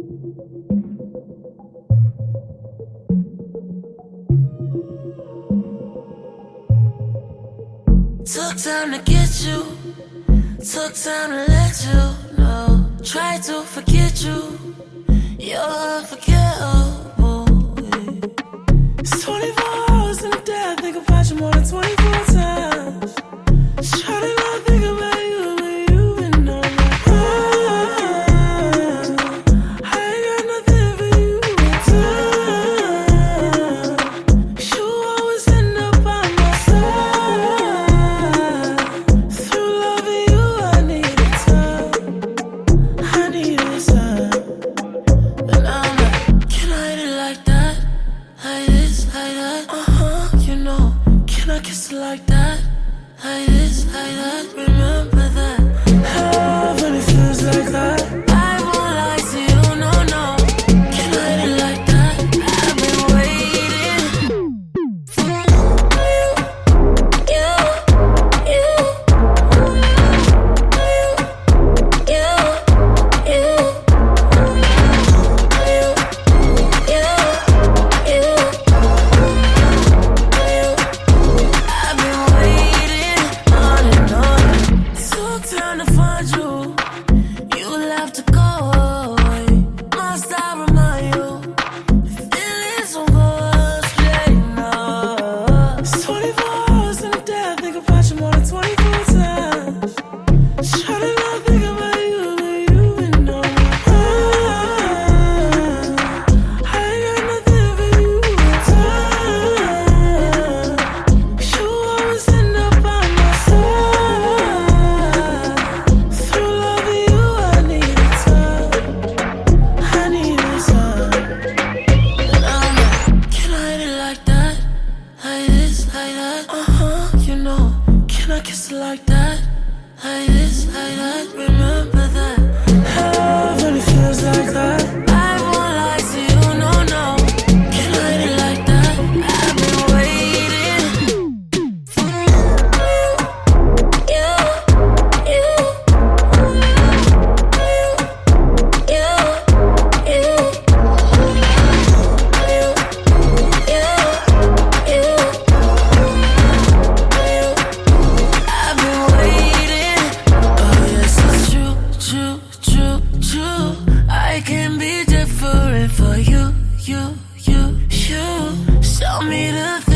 Took time to get you, took time to let you know. Try to forget you, you're unforgettable. It's 24 hours in a day, I think about you more than 24 times. Try like that, like this, like that. Remember trying to find you. You left to go. Must I remind you? Feelings don't go straight It's 24 hours in a day, I think about you more than 20. know. Can I kiss it like that? Like this, like that, remember? Tell me to